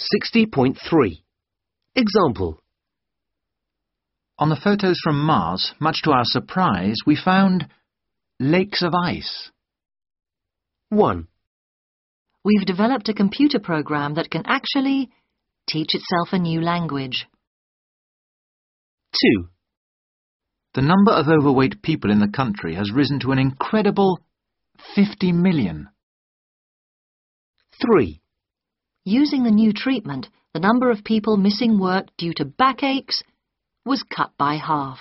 60.3 Example On the photos from Mars, much to our surprise, we found lakes of ice. 1, We've developed a computer program that can actually teach itself a new language. 2, The number of overweight people in the country has risen to an incredible 50 million. 3, Using the new treatment, the number of people missing work due to backaches was cut by half.